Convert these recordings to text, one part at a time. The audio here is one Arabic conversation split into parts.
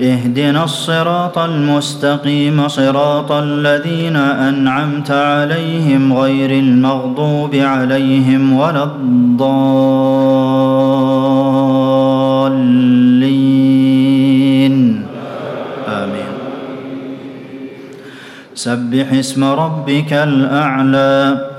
اهدنا الصراط المستقيم صراط الذين أنعمت عليهم غير المغضوب عليهم ولا الضالين. آمين. سبح اسم ربك الأعلى.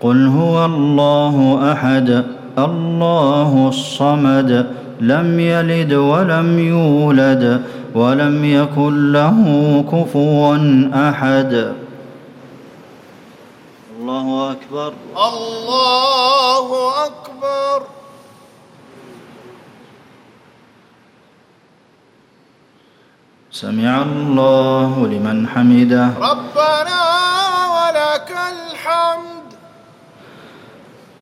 قل هو الله أحد الله الصمد لم يلد ولم يولد ولم يكن له كفوا أحد. الله أكبر. الله أكبر. سمع الله لمن حمده. ربنا ولك الحمد.